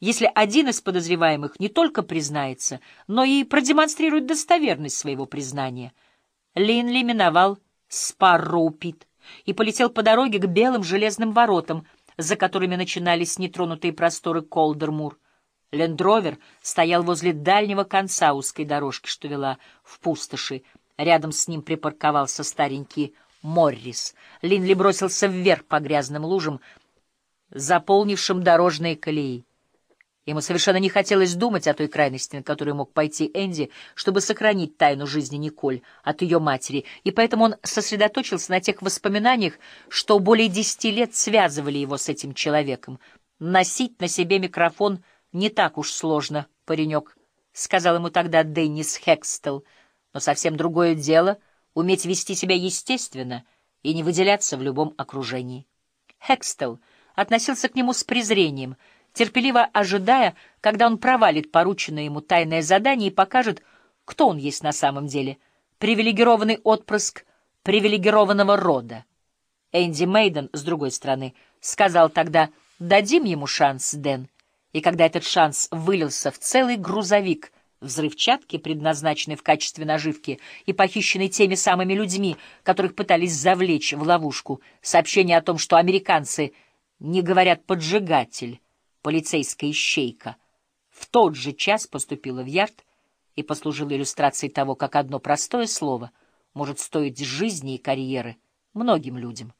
если один из подозреваемых не только признается, но и продемонстрирует достоверность своего признания. Линли миновал Спарроупит и полетел по дороге к белым железным воротам, за которыми начинались нетронутые просторы Колдермур. Лендровер стоял возле дальнего конца узкой дорожки, что вела в пустоши. Рядом с ним припарковался старенький Моррис. Линли бросился вверх по грязным лужам, заполнившим дорожные колеи. Ему совершенно не хотелось думать о той крайности, на которую мог пойти Энди, чтобы сохранить тайну жизни Николь от ее матери, и поэтому он сосредоточился на тех воспоминаниях, что более десяти лет связывали его с этим человеком. «Носить на себе микрофон не так уж сложно, паренек», — сказал ему тогда Деннис Хекстел, «но совсем другое дело — уметь вести себя естественно и не выделяться в любом окружении». Хекстел относился к нему с презрением — терпеливо ожидая, когда он провалит порученное ему тайное задание и покажет, кто он есть на самом деле, привилегированный отпрыск привилегированного рода. Энди Мейден, с другой стороны, сказал тогда «дадим ему шанс, Дэн». И когда этот шанс вылился в целый грузовик взрывчатки, предназначенной в качестве наживки и похищенной теми самыми людьми, которых пытались завлечь в ловушку, сообщение о том, что американцы не говорят «поджигатель», полицейская ищейка, в тот же час поступила в Ярд и послужила иллюстрацией того, как одно простое слово может стоить жизни и карьеры многим людям.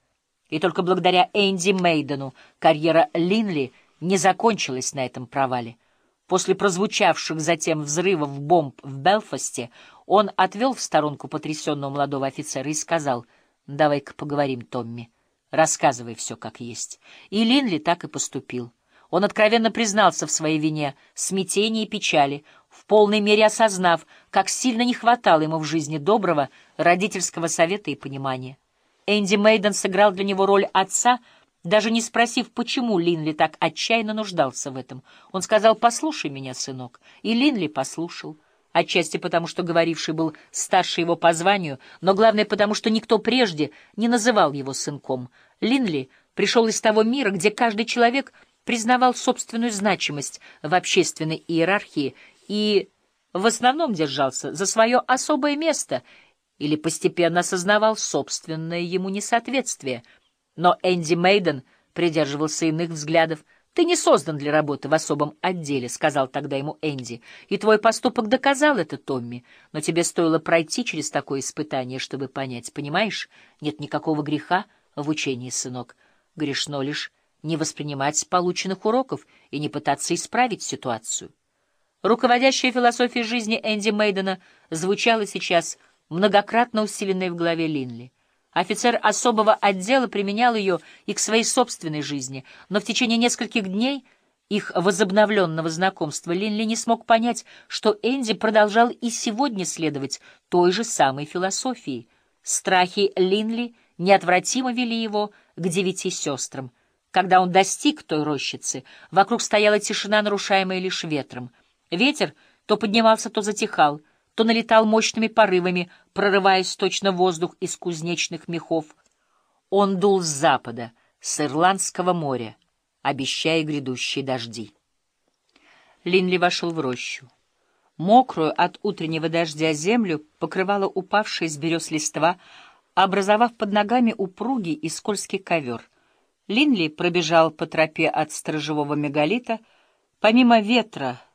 И только благодаря Энди Мейдену карьера Линли не закончилась на этом провале. После прозвучавших затем взрывов бомб в Белфасте он отвел в сторонку потрясенного молодого офицера и сказал, «Давай-ка поговорим, Томми, рассказывай все как есть». И Линли так и поступил. Он откровенно признался в своей вине, смятении и печали, в полной мере осознав, как сильно не хватало ему в жизни доброго родительского совета и понимания. Энди Мейден сыграл для него роль отца, даже не спросив, почему Линли так отчаянно нуждался в этом. Он сказал «послушай меня, сынок», и Линли послушал. Отчасти потому, что говоривший был старше его по званию, но главное потому, что никто прежде не называл его сынком. Линли пришел из того мира, где каждый человек — признавал собственную значимость в общественной иерархии и в основном держался за свое особое место или постепенно осознавал собственное ему несоответствие. Но Энди Мейден придерживался иных взглядов. «Ты не создан для работы в особом отделе», — сказал тогда ему Энди, — «и твой поступок доказал это, Томми, но тебе стоило пройти через такое испытание, чтобы понять, понимаешь? Нет никакого греха в учении, сынок. Грешно лишь не воспринимать полученных уроков и не пытаться исправить ситуацию. Руководящая философия жизни Энди Мейдена звучала сейчас, многократно усиленной в голове Линли. Офицер особого отдела применял ее и к своей собственной жизни, но в течение нескольких дней их возобновленного знакомства Линли не смог понять, что Энди продолжал и сегодня следовать той же самой философии. Страхи Линли неотвратимо вели его к девяти сестрам — когда он достиг той рощицы, вокруг стояла тишина, нарушаемая лишь ветром. Ветер то поднимался, то затихал, то налетал мощными порывами, прорываясь точно воздух из кузнечных мехов. Он дул с запада, с Ирландского моря, обещая грядущие дожди. Линли вошел в рощу. Мокрую от утреннего дождя землю покрывала упавшая с берез листва, образовав под ногами упругий и скользкий ковер — Линли пробежал по тропе от сторожевого мегалита. Помимо ветра,